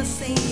the same